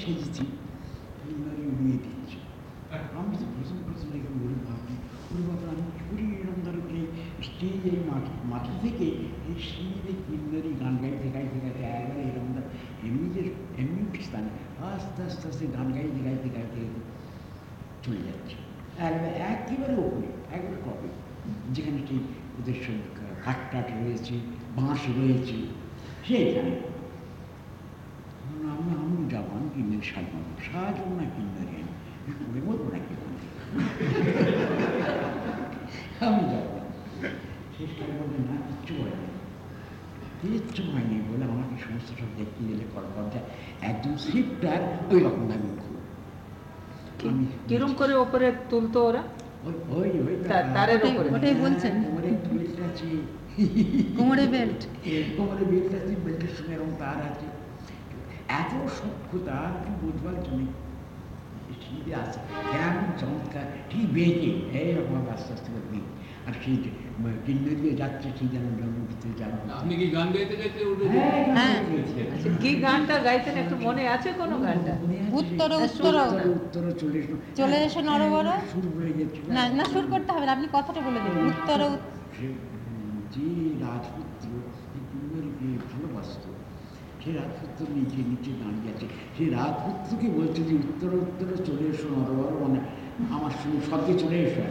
সেজেছি এইবারে উড়িয়ে দিচ্ছি আমি তো প্রথম প্রথম দেখে ওরে ভাবি ওরে বাবা আমি কি করি এরকম ধরো যে স্টেজ এই মাটি মাটি থেকে এই সিঁড়িতে কিন্নারি গান গাইতে গাইতে গাইতে একবারে এরকম ধর এমনি যে এমনি স্থানে আস্তে আস্তে আস্তে গান গাইতে গাইতে গাইতে চলে যাচ্ছে একবারে একেবারে ওপরে একবারে কবে যেখানে ঠিক ওদের সব কাঠ টাট রয়েছে বাঁশ রয়েছে সেইখানে কিচ্ছু হয়নি বলে আমাকে সমস্ত সব দেখতে গেলে একদম সিটটার ওই রকম দামি কিরম করে ওপরে তুলতো ওরা ওই ওই ওই তারের উপরে ওটাই বলছেন। কোমরে বেল্ট আছে কোমরে বেল্ট কোমরে বেল্ট আছে বেল্টের সঙ্গে এরকম তার আছে এত সভ্যতা কি বুঝবার জন্য? ঠিক আছে কেমন চমৎকার? ঠিক বেঁকে এইরকম আস্তে আস্তে করে আর সেই দিয়ে যাচ্ছে সেই যেন আপনি কি গান গাইতে গাইতে উঠে হ্যাঁ হ্যাঁ। আচ্ছা কি গানটা গাইতেন? একটু মনে আছে কোনো গানটা? উত্তর হ্যাঁ, উত্তর। উত্তর উত্তর চলে এসো। চলে এসো নরবর। শুরু হয়ে গেছে না না সুর করতে হবে না আপনি কথাটা বলে দিন। উত্তর যে রাজপুত্র সে রাজপুত্র নিচে নিচে দাঁড়িয়ে আছে। সে রাজপুত্রকে বলছে যে উত্তর উত্তরে চলে এসো নরবর মানে আমার সঙ্গে সঙ্গে চলে এসো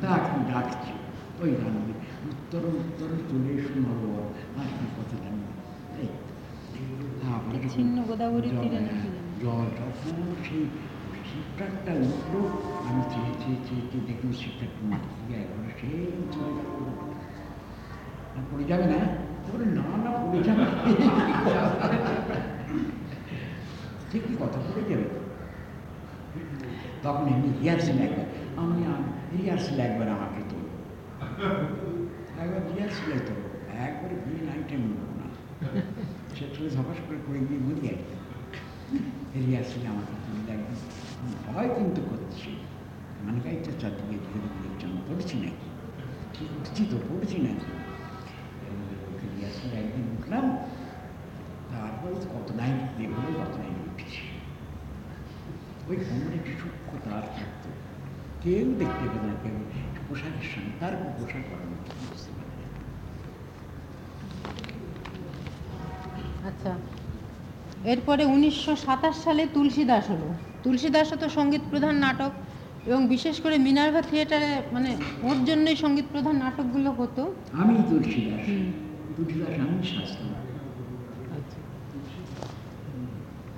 তা এখন ডাকছি। ওই গান উত্তর উত্তরে চলে এসো নরবর। আর কি কথা জানি? তারপরে জল- যখন সেই উঠল। আমি চেয়ে চেয়ে চেয়ে চেয়ে দেখলাম শিবটা মাটি থেকে একবারে সেই চলে গেল। আর পড়ে যাবে না? বলে না না পড়ে যাবে ঠিকই কথা পড়ে যাবে তখন এমনি রিহার্সেল একবার আমি রিহার্সেল একবার আমাকে তো একবার রিহার্সেলে তো একবারে বিয়ে নাইটে মরবো না সে চলে ঝপাস করে করে গিয়ে মরি একদম রিহার্সেলে আমাকে তুলে একদম ভয় কিন্তু করছি মানে গাইতে চারদিকে ঘিরে ঘুরেছেন পড়ছি নাকি ঠিক উঠছি তো পড়ছি নাকি একদিন উঠলাম তারপরে কত দেখব কত উঠেছি ওই তার থাকতো কেউ দেখতে পেত না কেউ পোশাকের সঙ্গে তার পোশাক বুঝতে পারে আচ্ছা। এরপরে উনিশশো সাতাশ সালে তুলসীদাস হলো। তুলসীদাসও তো সংগীত প্রধান নাটক এবং বিশেষ করে মিনার্ভা থিয়েটারে মানে ওর জন্যই সংগীত প্রধান নাটকগুলো হতো। আমি তুলসীদাস। শাস্ত্র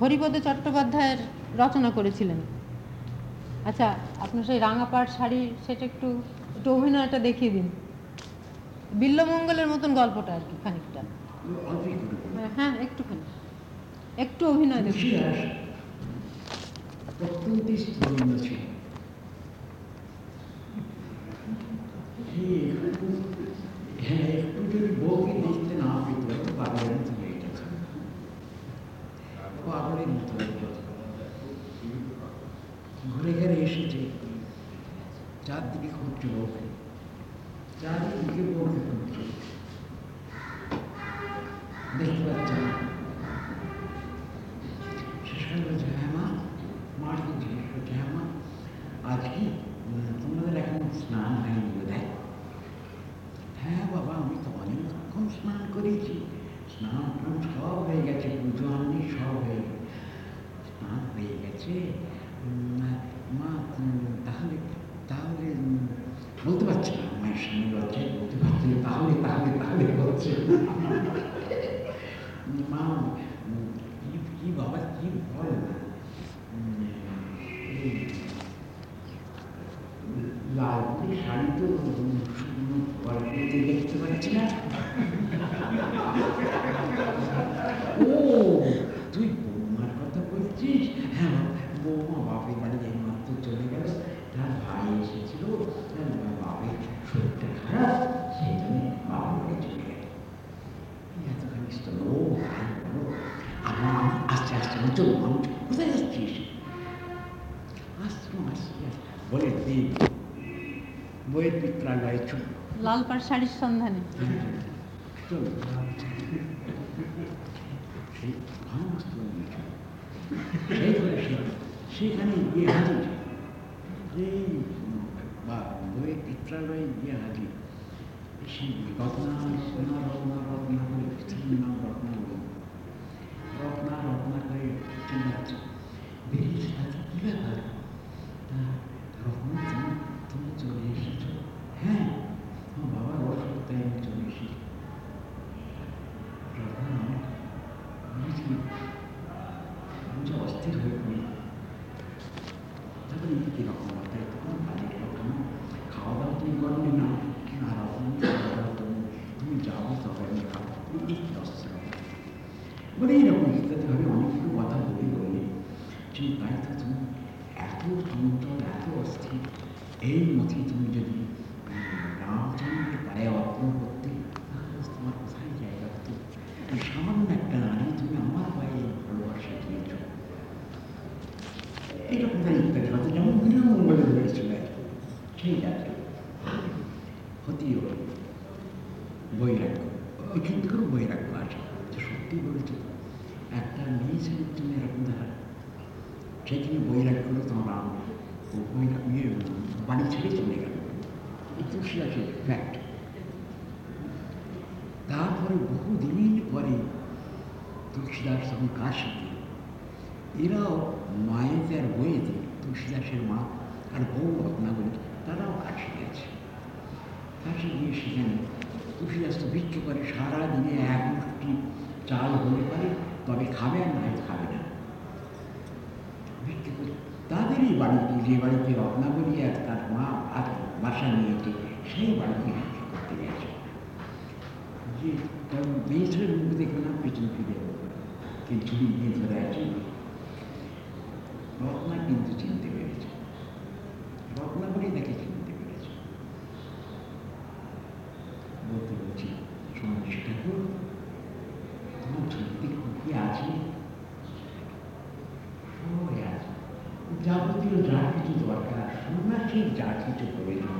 হরিপদ চট্টোপাধ্যায়ের রচনা করেছিলেন। আচ্ছা আপনার সেই রাঙাপাড় শাড়ি সেটা একটু একটু অভিনয়টা দেখিয়ে দিন। বিল্লমঙ্গলের মতন গল্পটা আর কি খানিকটা। হ্যাঁ, হ্যাঁ একটুখানি। একটু অভিনয় দেখুন তুলসীদাস অত্যন্ত ছিল সে একটু হ্যাঁ একটু যদি বউকে দেখতে না পেত পাগলের মতো হয়ে গেছে পাগলের মতো হয়ে গেছে ঘুরে ঘুরে এসেছে চারদিকে খুঁজছে বউকে চারদিকে বউকে খুঁজছে দেখতে পাচ্ছে না শেষকালে বলছে হ্যাঁ মা মার তো জিজ্ঞেস করছে হ্যাঁ মা আজ কি উম, তোমাদের এখন স্নান হয়নি বোধ হয় হ্যাঁ বাবা আমি তো অনেকক্ষণ স্নান করেছি স্নান টান সব হয়ে গেছে পুজো আমি সব হয়ে গেছে স্নান হয়ে গেছে উম, মা উম, তাহলে তাহলে উম, বলতে পারছি না মায়ের সামনে লজ্জায় বলতে পারছি না তাহলে তাহলে তাহলে বলছে মা উম, কি কি বাবা কি বল উম, এই লাল করে শাড়ি তো উম, শুকনো গল্পতে দেখতে পাচ্ছি না ও তুই বৌমার কথা বলছিস হ্যাঁ বৌমা বাপের বাড়ি এই মাত্র চলে গেল তার ভাই এসেছিল তার বাপের শরীরটা খারাপ সেই জন্য বাপের বাড়ি চলে গেল এতখানি ও ভাই বলো আমার আস্তে আস্তে আমি চলো আমি। কোথায় যাচ্ছিস আসছি আসছি। বলে দেব বইয়ের পিত্রালয়ে চল লাল পাড় শাড়ির সন্ধানে চল সেই চল। সেই সেখানে গিয়ে হাজির। এই বা বইয়ের চিত্রালয়ে গিয়ে হাজির। সেই রত্না রত্না রত্না রত্না করে স্ত্রীর নাম রত্না রত্না রত্না করে চলে যাচ্ছে বেরিয়েছে তাতে কী ব্যাপার? রত্না তুমি তুমি চলে এসেছ? হ্যাঁ আমার বাবার অসুখ তাই আমি চলে এসেছি। রত্না, আমি যে অস্থির হয়ে পড়ি তারপরে এই কীরকম কথা এটা কোনো কাজের কথা না খাওয়া দাওয়া তুমি করবে না আর আপনি খাওয়া দাওয়া তুমি তুমি যাব তবে আমি খাব এই কী অস্থির বলে এইরকম ইত্যাদিভাবে অনেকগুলো কথা বলে বললে যে তো তুমি এত চঞ্চল এত অস্থির। এই মতে তুমি যদি রামচন্দ্রের পায়ে অর্পণ করতে, তাহলে তোমার কোথায় জায়গা হতো? সামান্য একটা নারী তুমি আমার পায়ে ভালোবাসা দিয়েছ। এইরকম তার ইত্যাদি কথা যেমন বিনামঙ্গলে হয়েছিল সেই বৈরাগ্য। ওইখান থেকেও বৈরাগ্য যে সত্যি বলেছে, একটা মেয়ে ছেলের জন্য এরকম ধারা সেখানে বৈরাগ্য হলো তোমার রাম ও বৈরাগ্য ইয়ে বাড়ি ছেড়ে চলে গেল এই তুলসী আছে ফ্যাক্ট তারপরে বহুদিন পরে তুলসীদাস তখন কাশিতে এরাও মায়েদের বইয়েতে তুলসীদাসের মা আর বউ রত্নাবলী তারাও কাশি গেছে কাশি গিয়ে সেখানে তুলসীদাস তো ভিক্ষে করে সারাদিনে এক মুষ্টি চাল হলে পারে, তবে খাবে আর নয় খাবে না ভিক্ষে করে তাদেরই বাড়িতে যে বাড়িতে রত্নাবলী আর তার মা আর বাসা নিয়েছে সেই বাড়িতে ভিক্ষে করতে গেছে যে কারণ মেয়েছেলের মুখ দেখে না পেছন ফিরে কে নিয়ে ধরে আছে রত্না কিন্তু চিনতে পেরেছে রত্না বলেই তাকে চিনতে পেরেছে বলতে বলছি সন্ন্যাসী ঠাকুর তোমার ছবিতে কি আছে সবাই আছে যাবতীয় যা কিছু দরকার? সন্ন্যাসীর যা কিছু প্রয়োজন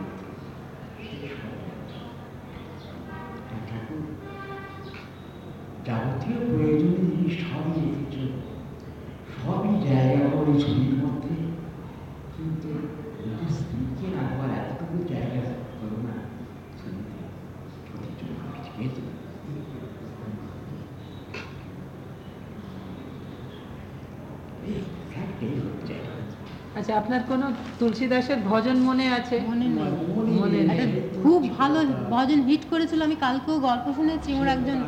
যাবতীয় প্রয়োজনীয় জিনিস সবই কিছু সবই জায়গা করে ছবির মধ্যে কিন্তু নিজের স্ত্রীকে রাখবার এতটুকু জায়গা করো না ছবিতে ছবির জন্য কিছু পেয়েছ এই ফ্যাক্টই হচ্ছে আচ্ছা আপনার কোনো তুলসীদাসের ভজন মনে আছে? মনে নেই। নেই। খুব ভালো ভজন হিট করেছিল। আমি কালকেও গল্প শুনেছি ওর একজন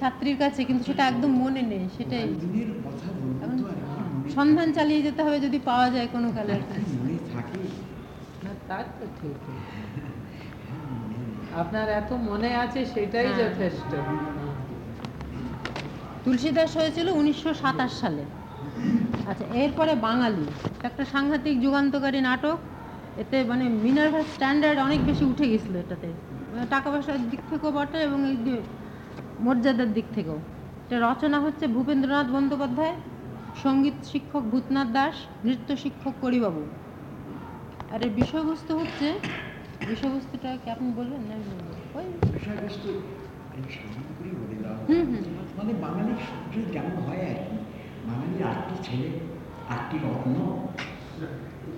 ছাত্রীর কাছে কিন্তু সেটা একদম মনে নেই সেটাই। সন্ধান চালিয়ে যেতে হবে যদি পাওয়া যায় কোনো কালে। তার তো ঠিক। আপনার এত মনে আছে সেটাই হ্যাঁ। যথেষ্ট। তুলসীদাস হয়েছিল উনিশশো সাতাশ সালে। আচ্ছা এরপরে বাঙালি। একটা সাংঘাতিক যুগান্তকারী নাটক। এতে মানে মিনার্ভার স্ট্যান্ডার্ড অনেক বেশি উঠে গেছিল এটাতে। মানে টাকা পয়সার দিক থেকেও বটে এবং এই যে মর্যাদার দিক থেকেও। এটা রচনা হচ্ছে ভূপেন্দ্রনাথ বন্দ্যোপাধ্যায় সংগীত শিক্ষক ভূতনাথ দাস নৃত্য শিক্ষক করিবাবু। আর এর বিষয়বস্তু হচ্ছে বিষয়বস্তুটা কি আপনি বলবেন? না ওই বিষয়বস্তু দাও হুম, হুম। মানে বাঙালির সূত্রে যেমন হয় আর কি বাঙালির আটটি ছেলে আটটি রত্ন।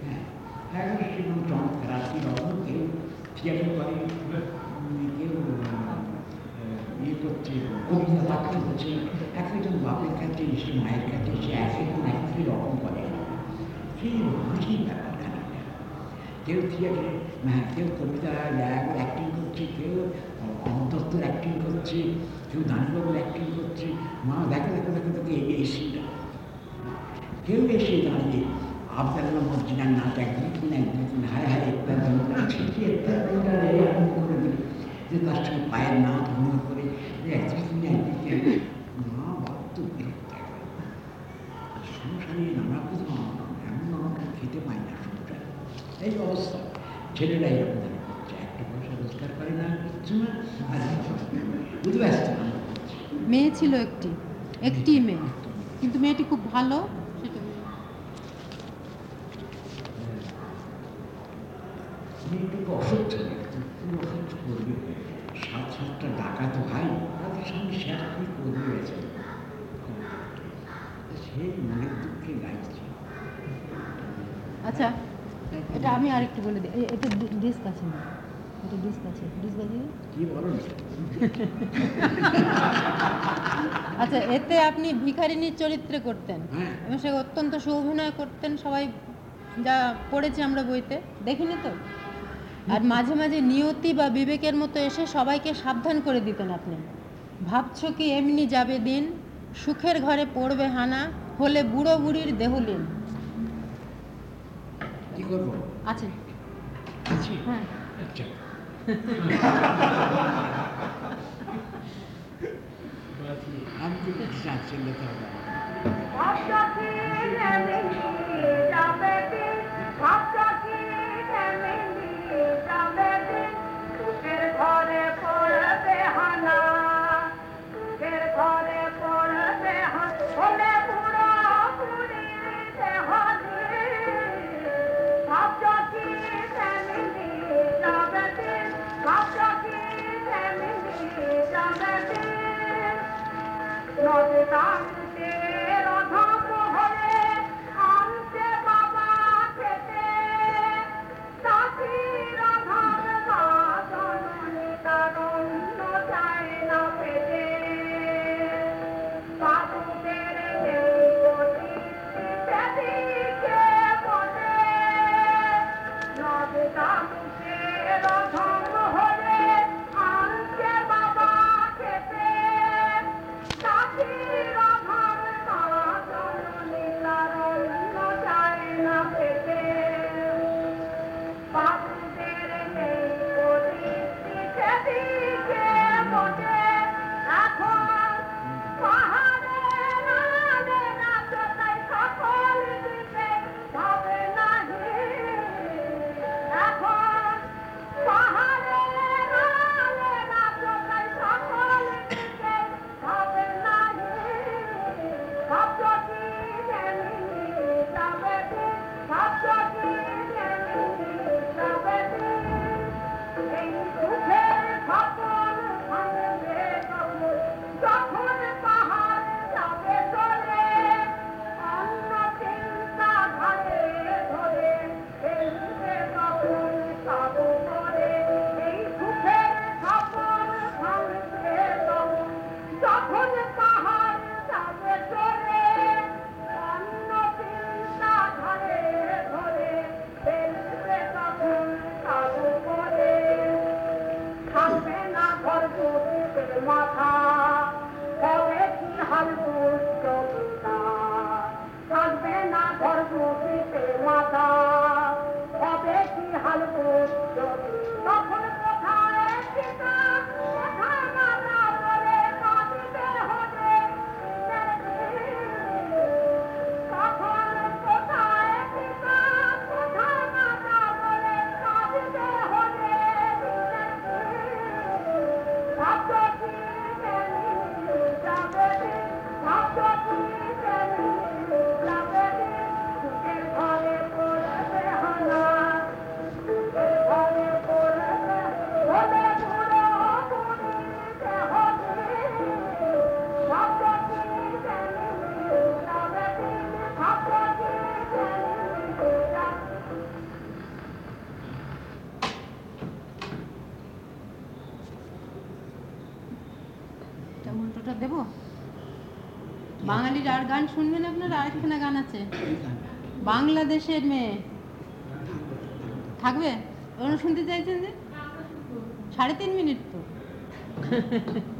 হ্যাঁ হ্যাঁ সেরকম চমৎকার আটটি রত্ন, কেউ থিয়েটার করে কেউ ইয়ে করছে, কবিতা পাঠ করছে। এক একজন বাপের কাছে সে মায়ের কাছে সে এক একজন এক একই রকম করে। সেই রকমই ব্যাপার কেউ থিয়েটারে হ্যাঁ কেউ কবিতা অ্যাক্টিং করছে, কেউ অন্তত্তর অ্যাক্টিং করছে, কেউ দানিবাবুর অ্যাক্টিং করছে। মা, দেখো দেখো দেখো দেখো, এই সিনটা কেউ এসে দাঁড়িয়ে আবদাল্লা মসজিদার নাচ একদিন একদিন হায় হায় একটা ছিটি একটা করে দিল। যে তার সঙ্গে পায়ের নাচ ভ্রমণ করে একদিন মা বাপ বিরক্ত সংসারে নানা কিছু এমন অনটন খেতে পায় না সংসারে এই অবস্থা। ছেলেরা এরকম করছে একটা পয়সা রোজগার করে না কিচ্ছু না আর বুঝতে না মেয়ে ছিল একটি একটি মেয়ে। কিন্তু মেয়েটি খুব ভালো সেটা মেয়েটুকু অসহ্য একটু পুরো অসহ্য করবে। সাত সাতটা ডাকাত ভাই তাদের সঙ্গে শেয়ার কি করবে গেছে সেই মনের দুঃখে গাইছে আচ্ছা এটা আমি আরেকটু বলে দিই। এটা ডিস্ক আছে না? এটা ডিস্ক আছে। ডিস্ক বাজিয়ে কি বলো আচ্ছা এতে আপনি ভিখারিনীর চরিত্রে করতেন। হ্যাঁ। এবং সে অত্যন্ত সুঅভিনয় করতেন। সবাই যা পড়েছি আমরা বইতে। দেখিনি তো? আর মাঝে মাঝে নিয়তি বা বিবেকের মতো এসে সবাইকে সাবধান করে দিতেন আপনি। ভাবছ কি এমনি যাবে দিন? সুখের ঘরে পড়বে হানা হলে বুড়ো বুড়ির দেহলিন কি আছে? হ্যাঁ। আচ্ছা। আমি তো কিছু চাচ্ছি লেখা হবে এটা শুনবেন আপনারা? আরেকখানা গান আছে। বাংলাদেশের মেয়ে। থাকবে? ওরা শুনতে চাইছেন যে? সাড়ে তিন মিনিট তো।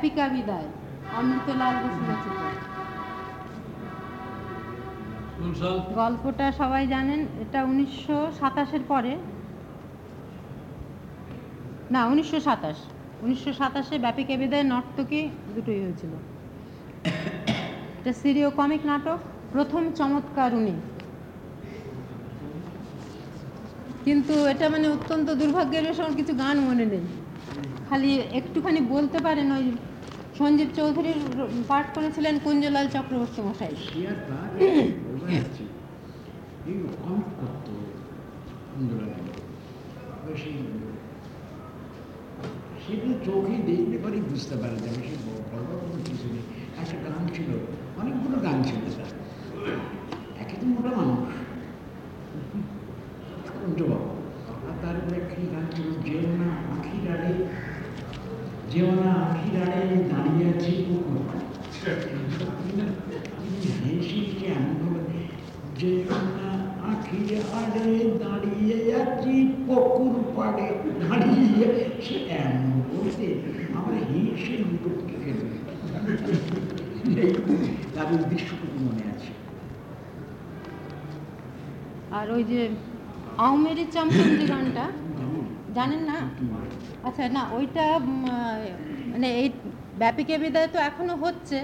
ব্যাপিকা বিদায়। অমৃতলাল বসু রচিত। গল্পটা সবাই জানেন এটা উনিশশো সাতাশের পরে। না উনিশশো সাতাশ। উনিশশো সাতাশে ব্যাপিকা বিদায় নর্তকী দুটোই হয়েছিল। এটা সিরিয় কমিক নাটক প্রথম চমৎকার উনি। কিন্তু এটা মানে অত্যন্ত দুর্ভাগ্যের আমার কিছু গান মনে নেই। খালি একটুখানি বলতে পারেন ওই সঞ্জীব চৌধুরীর পাঠ করেছিলেন কুঞ্জলাল চক্রবর্তী মশাই। সেগুলো চোখে দেখতে পারি বুঝতে পারা যাবে সে বড় বড় কিছু নেই একটা গান ছিল অনেকগুলো গান ছিল তার একে তো মোটা মানুষ সঞ্জবাবু আর তারপরে একটি গান ছিল যেও না আখি ডালে যেও না আখি ডালে দাঁড়িয়ে আছে কুকুর হেসে যে এমনভাবে যে না আখি আড়ে দাঁড়িয়ে আছি দাঁড়িয়ে সে এমন বলছে আমরা মনে আছে। আর ওই যে আহমেরি চামচন্দি গানটা জানেন না? আচ্ছা না ওইটা মানে এই ব্যাপিকে বিদায় তো এখনও হচ্ছে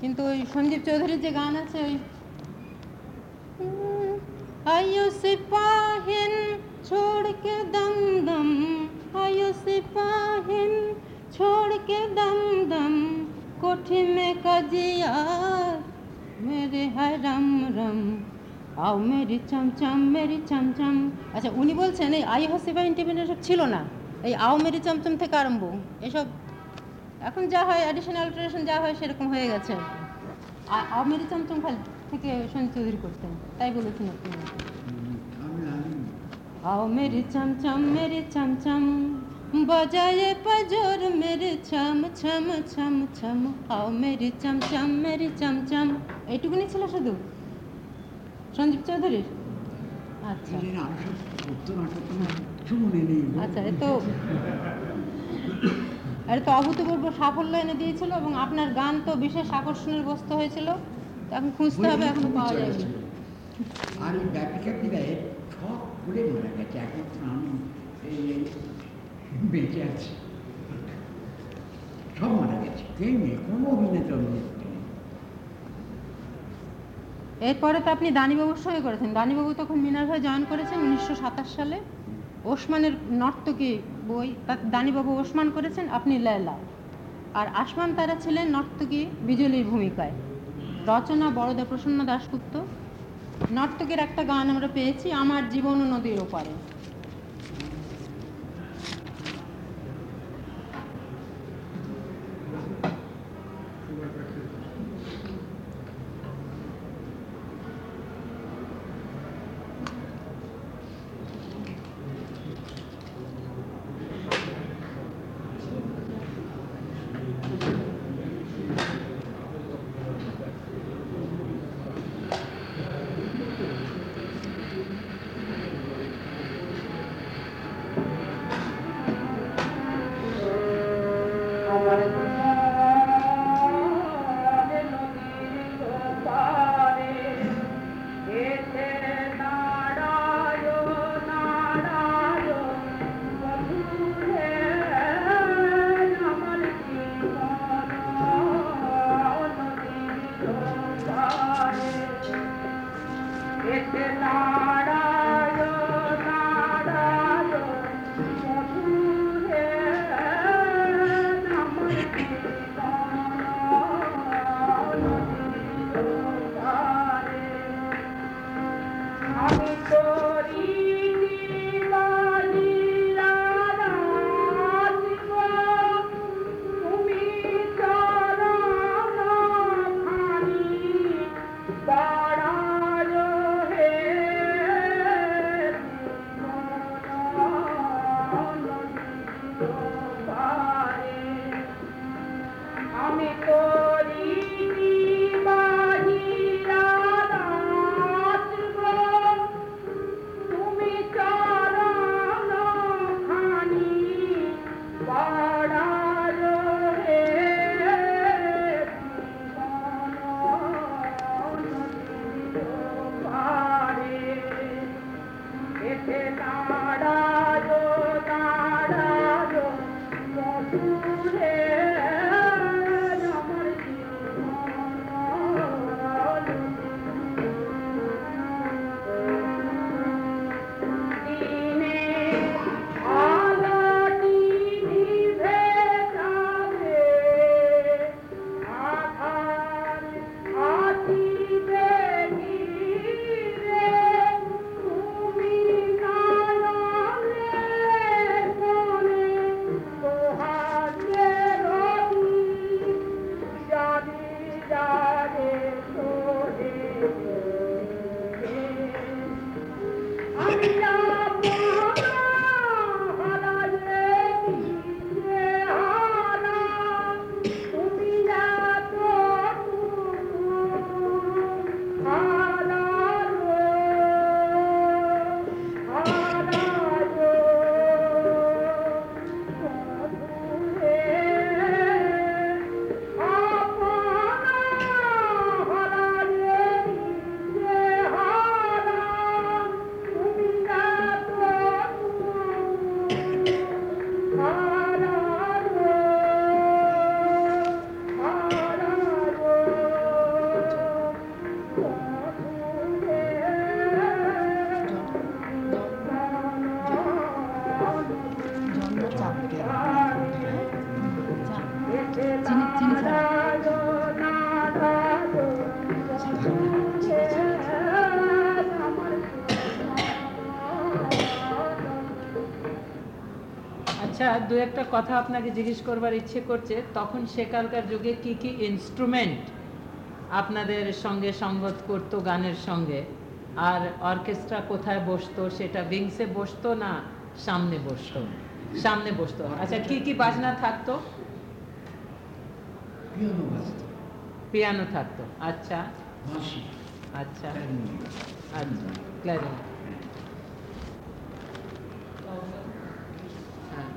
কিন্তু ওই সঞ্জীব চৌধুরীর যে গান আছে ওই আয়ু সিপাহিন छोड़ के दम दम आयो सिपाहिन छोड़ के दम दम कोठी में कजिया मेरे है रम रम আও মেরি চমচম মেরি চমচম আচ্ছা উনি বলছেন এই আই হসিফাইন টিফিন এসব ছিল না এই আও মেরি চমচম থেকে আরম্ভ এসব এখন যা হয় অ্যাডিশন অল্টারেশন যা হয় সেরকম হয়ে গেছে আর কি। আ- আও মেরি চমচম খালি থেকে সঞ্জয় চৌধুরী করতেন তাই বলেছেন আপনি আমি আমি आओ मेरी चमचम मेरी चमचम बजाए पजोर मेरे छम छम छम छम आओ मेरी चमचम मेरी चमचम এইটুকুনি ছিল শুধু সঞ্জীব চৌধুরীর আচ্ছা এই যে আমি সব সত্য নাটক আমার কিচ্ছু মনে নেই গো। আচ্ছা এ তো এর তো অভূতপূর্ব সাফল্য এনে দিয়েছিল এবং আপনার গান তো বিশেষ আকর্ষণের বস্তু হয়েছিল তো এখন খুঁজতে হবে এখনো পাওয়া যায়নি আর করে মারা গেছে একমাত্র আমি বেঁচে আছি সব মারা গেছে কেউ নেই কোনো অভিনেতা অভিনেত্রী এরপরে তো আপনি দানিবাবুর সঙ্গে করেছেন। দানিবাবু তখন মিনার্ভায় জয়েন করেছেন উনিশশো সাতাশ সালে। ওসমানের নর্তকী বই তার দানিবাবু ওসমান করেছেন, আপনি লেলা। আর আসমান তারা ছিলেন নর্তকী বিজলির ভূমিকায়। রচনা বড়দা প্রসন্ন দাশগুপ্ত। নর্তকীর একটা গান আমরা পেয়েছি আমার জীবন নদীর ওপারে। একটা কথা আপনাকে জিজ্ঞেস করবার ইচ্ছে করছে তখন সেকালকার যুগে কি কি ইনস্ট্রুমেন্ট আপনাদের সঙ্গে সঙ্গত করতো গানের সঙ্গে? আর অর্কেস্ট্রা কোথায় বসতো? সেটা উইংসে বসতো না সামনে বসতো? সামনে বসতো। আচ্ছা কি কি বাজনা থাকতো? পিয়ানো থাকতো। আচ্ছা। আচ্ছা। আচ্ছা ক্ল্যারিনেট হ্যাঁ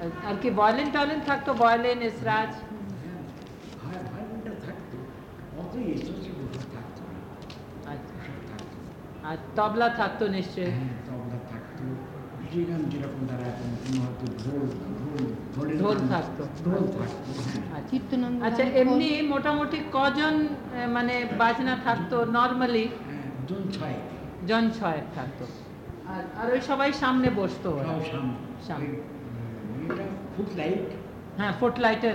আর আর- কি বয়লিন টয়লেন থাকতো বয়লিন ইসরাজ হ্যাঁ না আচ্ছা। আর তবলা থাকতো নিশ্চয়ই। হ্যাঁ তবলা থাকতো। শ্রীরাম যেরকম তারা এখন হয়তো ঢোল ঢোল ঢোলের ঢোল গান- থাকতো। ঢোল থাকতো। আচ্ছা। আচ্ছা এমনি মোটামুটি কজন মানে বাজনা থাকতো নর্মালি হ্যাঁ জন ছয়। জন ছয়েক থাকতো। আর আর ওই সবাই সামনে বসতো সামনে। সামনে। ওই, উম, এটা ফুট লাইট হ্যাঁ ফুটলাইটের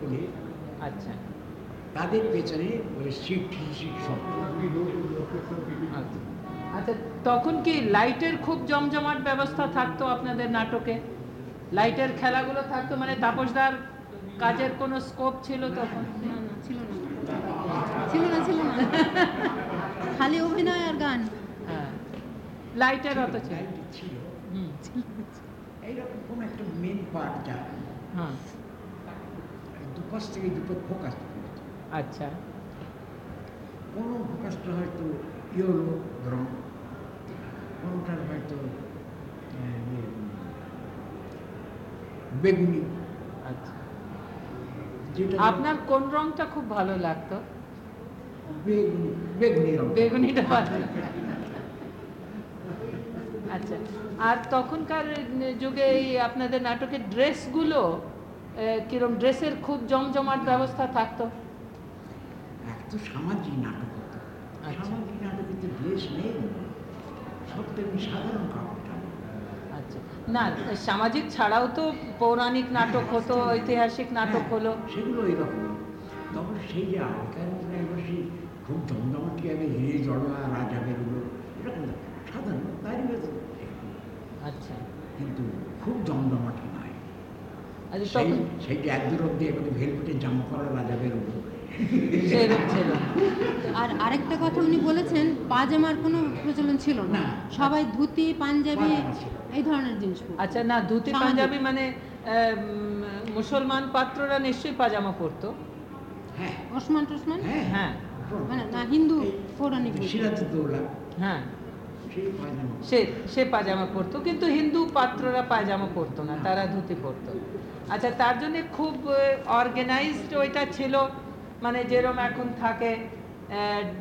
করে আচ্ছা। তাদের পেছনে ওই সব। আচ্ছা। আচ্ছা তখন কি লাইটের খুব জমজমাট ব্যবস্থা থাকতো আপনাদের নাটকে? লাইটের খেলাগুলো থাকতো মানে তাপসদার কাজের কোনো স্কোপ ছিল তখন? না, না, ছিল না। ছিল না ছিল না। খালি অভিনয় আর গান। হ্যাঁ। লাইটের অত ছিল। এইরকম একটা মেন পার্ট যা হ্যাঁ। দুপাশ থেকে দুটো ফোকাস আচ্ছা। কোনো ফোকাসটা হয়তো ইয়েলো রং কোনোটার হয়তো ইয়ে, বেগুনি। আচ্ছা। আপনার কোন রংটা খুব ভালো লাগতো? বেগুনি বেগুনি রং বেগুনিটা ভালো লাগতো। আচ্ছা। আর তখনকার যুগে এই আপনাদের নাটকের ড্রেসগুলো কিরম ড্রেসের খুব জমজমাট ব্যবস্থা থাকতো? তো সামাজিক নাটক হতো। আচ্ছা। সামাজিক নাটকে তো ড্রেস নেই সব সাধারণ আচ্ছা। না সামাজিক ছাড়াও তো পৌরাণিক নাটক হতো ঐতিহাসিক নাটক হ্যাঁ, হলো। সেগুলো এরকম তখন সেই যে আগেকার সেই খুব জমজমাটি আগে হিরে রাজা বেরোলো এরকম না। সাধারণ তারই ভেতর একটু। আচ্ছা। কিন্তু খুব জমজমাটি নয় আচ্ছা সেই তখন? সেই যে এক দূর অব্দি একটা ভেলভেটের জামা পরা রাজা না। আর আরেকটা কথা উনি বলেছেন পাজামার কোনো প্রচলন ছিল না। সবাই ধুতি পাঞ্জাবি এই ধরনের জিনিস আচ্ছা না ধুতি পাঞ্জাবি মানে মুসলমান পাত্ররা নিশ্চয়ই পাজামা পরতো। হ্যাঁ। ওসমান টসমান? হ্যাঁ। হ্যাঁ। মানে না হিন্দু পৌরাণিক সিরাজউদ্দৌলা হ্যাঁ। সে সে পাজামা পরতো কিন্তু হিন্দু পাত্ররা পায়জামা পরতো না তারা ধুতি পরতো আচ্ছা তার জন্য খুব অর্গানাইজড ওইটা ছিল মানে যেরকম এখন থাকে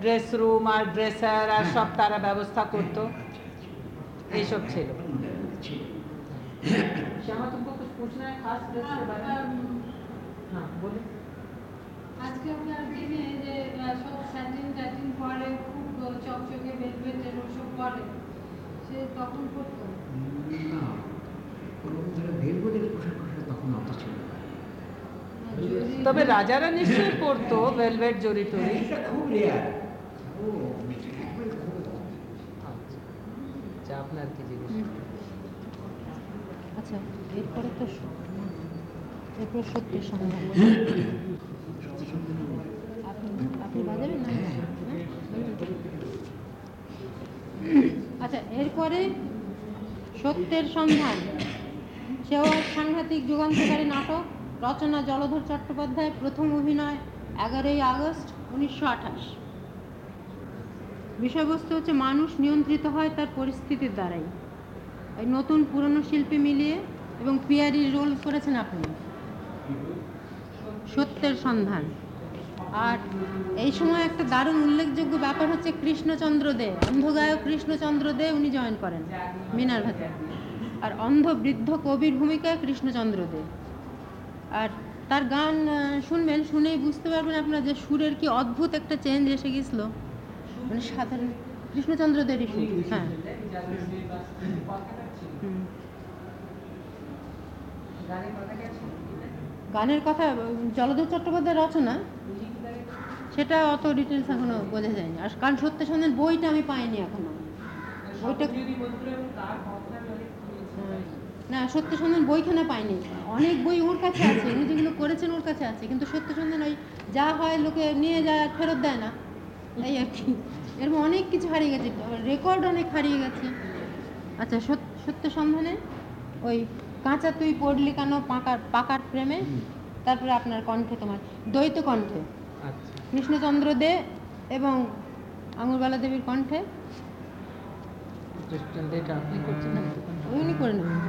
ড্রেস রুম আর ড্রেসার আর সব তারা ব্যবস্থা করতো আচ্ছা, আচ্ছা। এইসব ছিল ছিল श्यामा तुमको कुछ पूछना है खास ड्रेस के बारे में हाँ बोलो আজকালকার দিনে যে আহ, সব স্যাটিন ট্যাটিন পরে খুব চকচকে ভেলভেটের ওসব পরে সে তখন করতো। না কোনো ধরো ভেলভেটের পোশাক আশাক তখন অত ছিল তবে রাজারা নিশ্চয়ই পরতো ভেলভেট জরি টরি। খুব রেয়ার আচ্ছা আপনার কি জিজ্ঞেস? আচ্ছা এরপরে তো এরপর সত্যের সন্ধান আপনি আপনি বাজাবেন না? হ্যাঁ? আচ্ছা এরপরে সত্যের সন্ধান। সেও এক সাংঘাতিক যুগান্তকারী নাটক, রচনা জলধর চট্টোপাধ্যায়, প্রথম অভিনয় এগারোই আগস্ট উনিশশো আঠাশ। বিষয়বস্তু হচ্ছে, মানুষ নিয়ন্ত্রিত হয় তার পরিস্থিতির দ্বারাই। এই নতুন পুরনো শিল্পী মিলিয়ে এবং পিয়ারির রোল করেছেন আপনি। সত্যের সন্ধান। আর এই সময় একটা দারুণ উল্লেখযোগ্য ব্যাপার হচ্ছে কৃষ্ণচন্দ্র দে, অন্ধগায়ক কৃষ্ণচন্দ্র দে উনি জয়েন করেন মিনার ভাতে আর অন্ধ বৃদ্ধ কবির ভূমিকায় কৃষ্ণচন্দ্র দে। আর তার গান শুনবেন, শুনেই বুঝতে পারবেন আপনারা যে সুরের কি অদ্ভুত একটা চেঞ্জ এসে গেছিল। মানে সাধারণ কৃষ্ণচন্দ্র দেরই হ্যাঁ। গানের কথা জলধর চট্টোপাধ্যায়ের রচনা। সেটা অত ডিটেলস এখনও বোঝা যায়নি। আর কারণ সত্য সন্ধান বইটা আমি পাইনি এখনও। বইটা হ্যাঁ। না সত্য সন্ধান বইখানা পাইনি। অনেক বই ওর কাছে আছে উনি যেগুলো করেছেন ওর কাছে আছে কিন্তু সত্য সন্ধান ওই যা হয় লোকে নিয়ে যায় আর ফেরত দেয় না। এই আর কি। এরকম অনেক কিছু হারিয়ে গেছে। রেকর্ড অনেক হারিয়ে গেছে। আচ্ছা সত- সত্য সন্ধানে ওই কাঁচা তুই পড়লি কেন পাকার পাকার প্রেমে? তারপরে আপনার কণ্ঠে তোমার দ্বৈত কণ্ঠে। আচ্ছা। কৃষ্ণচন্দ্র দে এবং আঙুরবালা দেবীর কণ্ঠে। উনি করে নেবেন।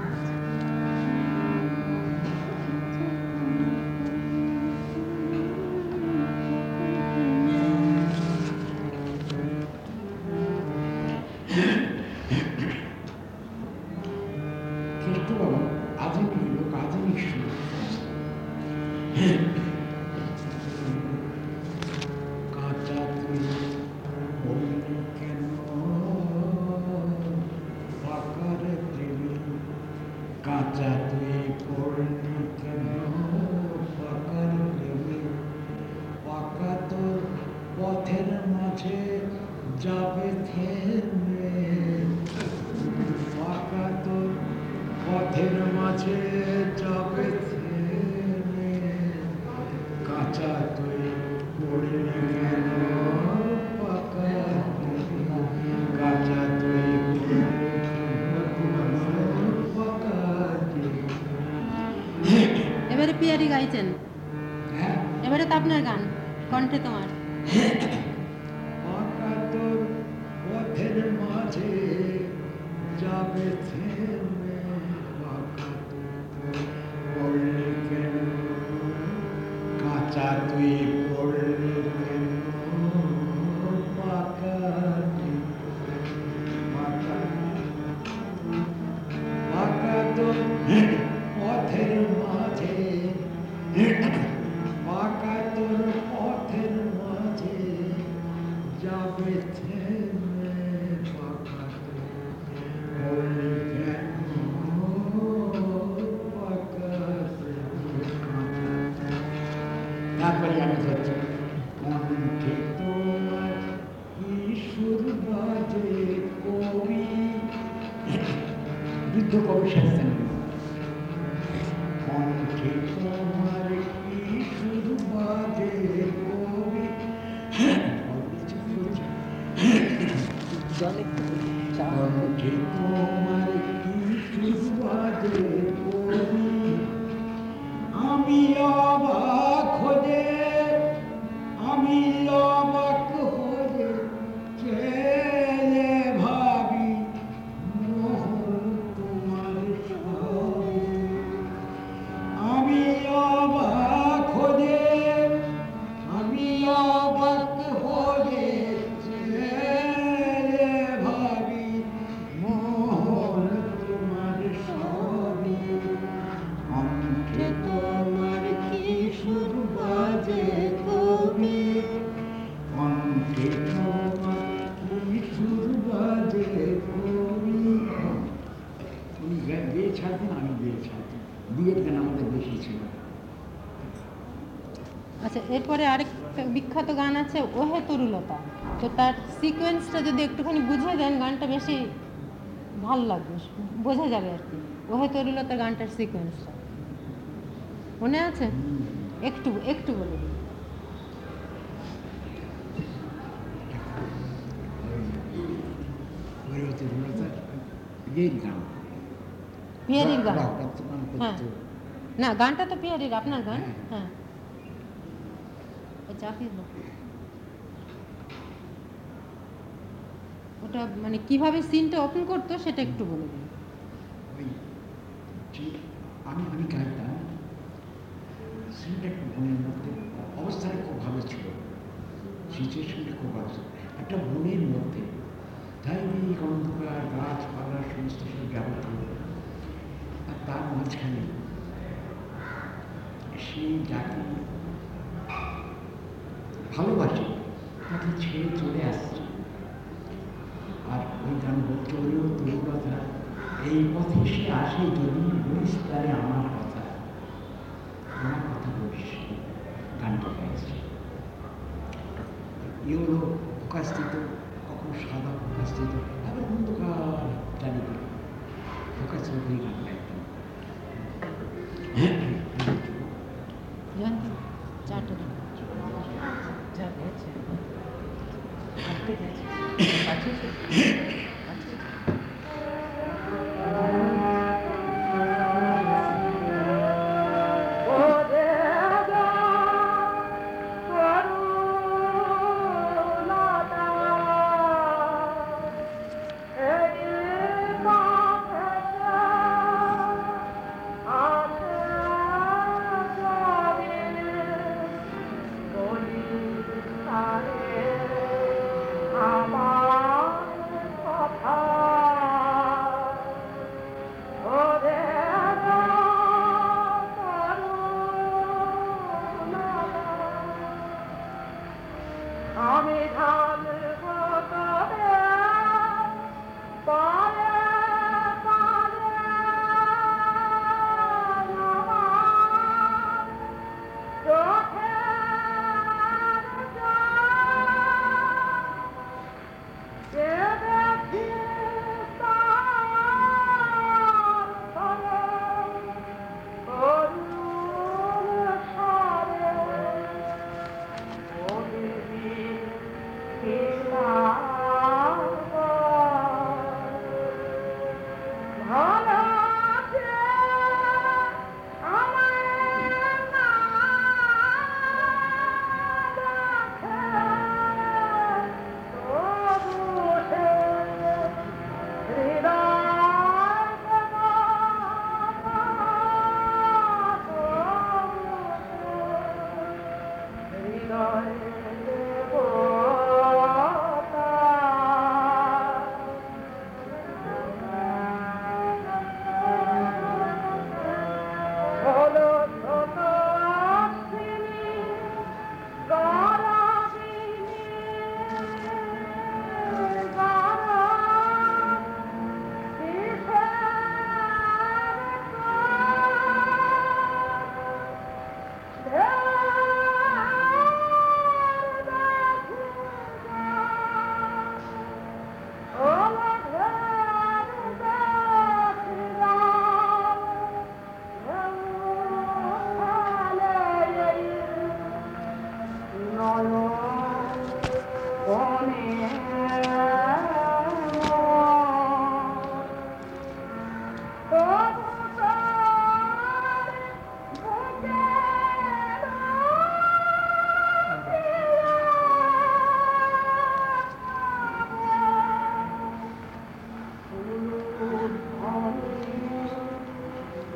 তোর পথের মাঝে বিয়ের গান আমাদের বেশি ছিল। আচ্ছা এরপরে আরেক বিখ্যাত গান আছে ওহে তরুলতা। তো তার সিকোয়েন্সটা যদি একটুখানি বুঝে দেন গানটা বেশি ভালো লাগবে বোঝা যাবে আর কি। ওহে তরুলতা গানটার সিকোয়েন্সটা মনে আছে? একটু একটু বলে দিন গান। পিয়ারির গান? হ্যাঁ। না গানটা তো পিয়ারির আপনার গান? হ্যাঁ। হ্যাঁ। ওটা মানে কীভাবে সিনটা ওপেন করতো সেটা একটু বলে দিন। আমি আমি গাইতাম সিনটা একটু মনের মধ্যে অবস্থাটা খুব ভালো ছিল। সিচুয়েশনটা খুব ভালো ছিল। একটা মনের মধ্যে চারিদিক অন্ধকার গাছপালা সমস্ত কিছু যাবতীয় আর তার মাঝখানে সেই যাকে ভালোবাসে, তাকে ছেড়ে চলে আসছে। আর ওই গান হলেও তোর কথা। এই পথে সে আসে যদি বলিস তারে আমার কথা। আমার কথা বলিস। গানটা গাইছে। হলো প্রকাশিত, কখন সাদা প্রকাশিত, আবার অন্ধকার চারিদিকে প্রকাশিত গান গাইতাম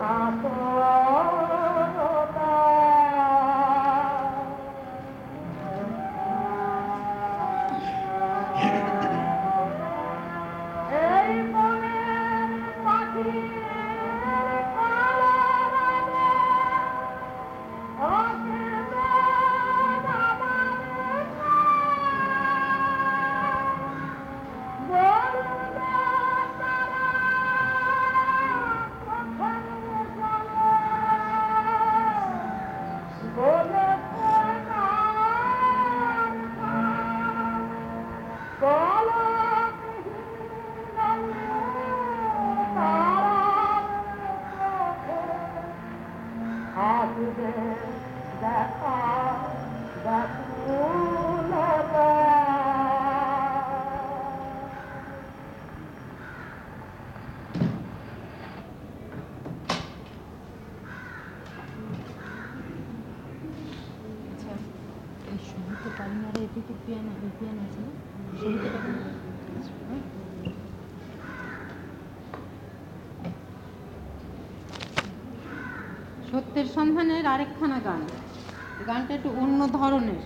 Apo সন্ধানের আরেকখানা গান। গানটা একটু অন্য ধরনের।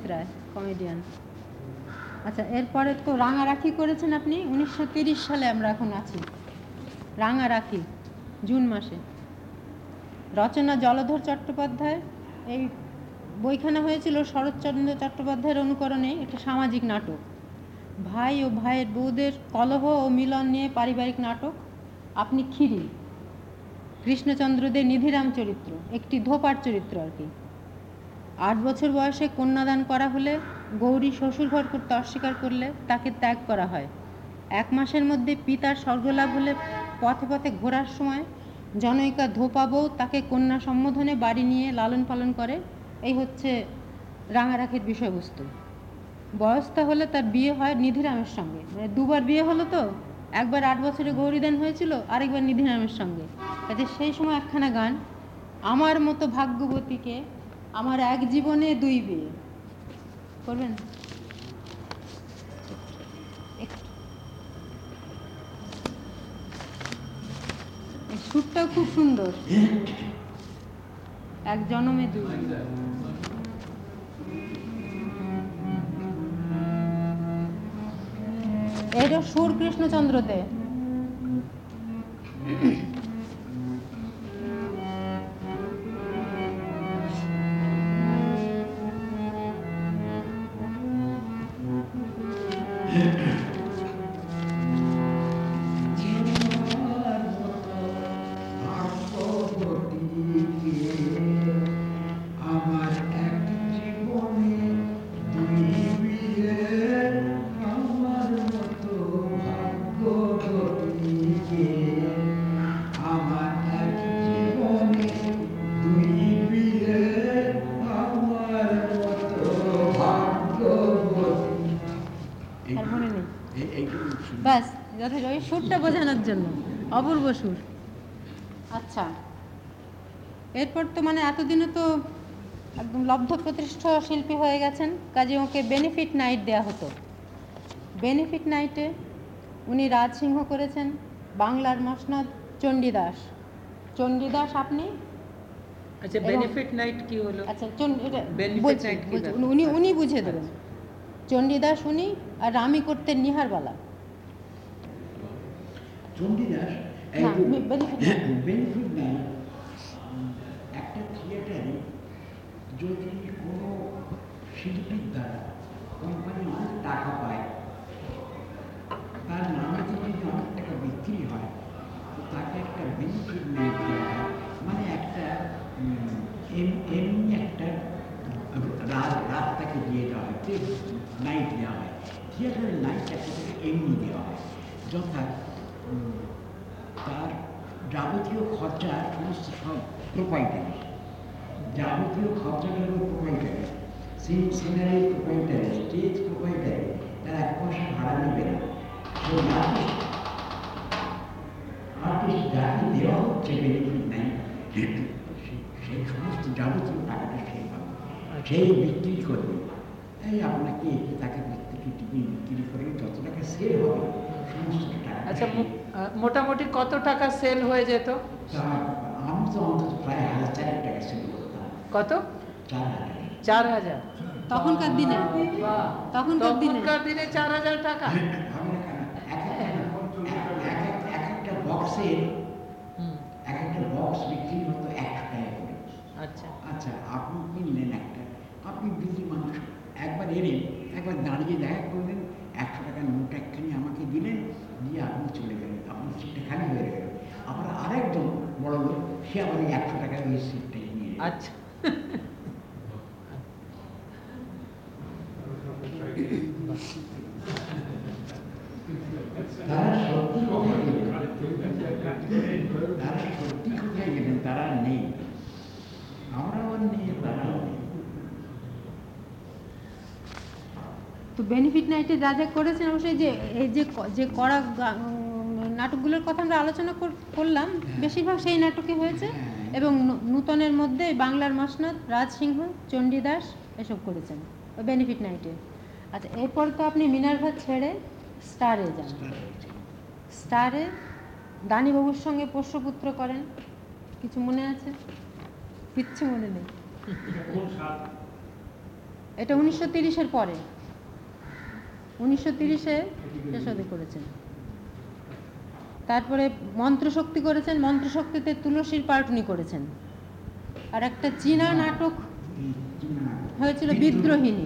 রঞ্জিত রায় কমেডিয়ান আচ্ছা এরপরে তো রাঙারাখি করেছেন আপনি? উনিশশো সালে আমরা এখন আছি। রাঙারাখি, জুন মাসে। রচনা জলধর চট্টোপাধ্যায়, এই বইখানা হয়েছিল শরৎচন্দ্র চট্টোপাধ্যায়ের অনুকরণে একটা সামাজিক নাটক। ভাই ও ভাইয়ের বউদের কলহ ও মিলন নিয়ে পারিবারিক নাটক। আপনি খিরি কৃষ্ণচন্দ্রদের নিধিরাম চরিত্র, একটি ধোপার চরিত্র আর কি। আট বছর বয়সে কন্যাদান করা হলে গৌরী শ্বশুরঘর করতে অস্বীকার করলে তাকে ত্যাগ করা হয়। এক মাসের মধ্যে পিতার স্বর্গলাভ হলে পথে পথে ঘোরার সময় জনৈকা ধোপা বউ তাকে কন্যা সম্বোধনে বাড়ি নিয়ে লালন পালন করে। এই হচ্ছে রাঙারাখির বিষয়বস্তু। বয়সটা হলে তার বিয়ে হয় নিধিরামের সঙ্গে। মানে দুবার বিয়ে হলো তো, একবার আট বছরে গৌরীদান হয়েছিল, আরেকবার নিধিরামের সঙ্গে। কাজে সেই সময় একখানা গান, আমার মতো ভাগ্যবতীকে আমার এক জীবনে দুই বিয়ে। করবেন। সুরটাও খুব সুন্দর। এক জনমে দুই এটা সুর কৃষ্ণচন্দ্রতে। আমার অপূর্ব সুর। আচ্ছা। এরপর তো মানে এতদিনে তো একদম লব্ধ প্রতিষ্ঠ শিল্পী হয়ে গেছেন কাজে ওকে বেনিফিট নাইট দেয়া হতো। বেনিফিট নাইটে উনি রাজসিংহ করেছেন বাংলার মসনদ চণ্ডীদাস। চণ্ডীদাস আপনি? আচ্ছা বেনিফিট নাইট কি হলো? আচ্ছা? উনি উনি বুঝে দেবেন। চণ্ডীদাস উনি আর রামি করতেন নিহারবালা। চণ্ডীদাস না, বে- benefit নেই। বেনিফিট নেই একটা থিয়েটারে যদি কোনো শিল্পীর দ্বারা কোম্পানি অনেক টাকা পায় তার নামে যদি অনেক টাকা বিক্রি হয় তো তাকে একটা বেনিফিট নেই দেওয়া হয় মানে একটা উম, এম- এমনি একটা রাত রাত তাকে দিয়ে দেওয়া হয় নাইট দেওয়া হয় থিয়েটারের নাইট একটা তাকে এমনি দেওয়া হয় যথা উম, তার যাবতীয় খরচা সমস্ত সব প্রোপাইটারি যাবতীয় খরচাগুলো proprietary scene scenery proprietary stage proprietary তার এক পয়সা ভাড়া নেবে না। সেই আর্টিস্ট আর্টিস্ট যাকে দেওয়া হচ্ছে বেনিফিট নাই সেই সমস্ত যাবতীয় টাকাটা সে পাবে। সেই বিক্রি করবে। এই আপনাকে তাকে টিভি বিক্রি করে যত টাকা সেল হবে সমস্ত টাকা আচ্ছা মোটামুটি কত টাকা সেল হয়ে যেত? আমি তো প্রায় হাজার টাকা সেল করতাম কত? চার হাজার। চার হাজার তখনকার দিনে। তখনকার দিনে? তখনকার দিনে চার হাজার টাকা? এক একটা এক এক- এক একটা বক্সের হুম, এক একটা বক্স বিক্রি হতো একশো টাকা করে আচ্ছা। আচ্ছা আপনি কিনলেন একটা। আপনি মানুষ একবার এলেন একবার দাঁড়িয়ে দেখা করলেন একশো টাকার নোট একখানি আমাকে দিলেন দিয়ে আপনি চলে গেলেন। খালি হয়ে গেল। আবার আরেকজন বড় লোক সে একশো টাকার ওই সিটটা নিয়ে আচ্ছা। তারা সত্যি কোথায় তারা সত্যি কোথায় গেলেন? তারা নেই। আমরাও নেই তারাও নেই। তো বেনিফিট নাইটে যা যা করেছেন অবশ্যই যে এই যে যে করা নাটকগুলোর কথা আমরা আলোচনা কর- করলাম বেশিরভাগ সেই নাটকে হয়েছে। এবং নু- নূতনের মধ্যে বাংলার মসনদ রাজসিংহ চণ্ডীদাস এসব করেছেন বেনিফিট নাইটে আচ্ছা এরপর তো আপনি মিনার্ভা ছেড়ে স্টারে যান। স্টারে দানিবাবুর সঙ্গে পোষ্যপুত্র করেন। কিছু মনে আছে? কিচ্ছু মনে নেই। এটা উনিশশো তিরিশের পরে। উনিশশো তিরিশে করেছেন। তারপরে মন্ত্রশক্তি করেছেন মন্ত্রশক্তিতে তুলসীর পার্ট উনি করেছেন। আর একটা চীনা নাটক হয়েছিল বিদ্রোহিণী।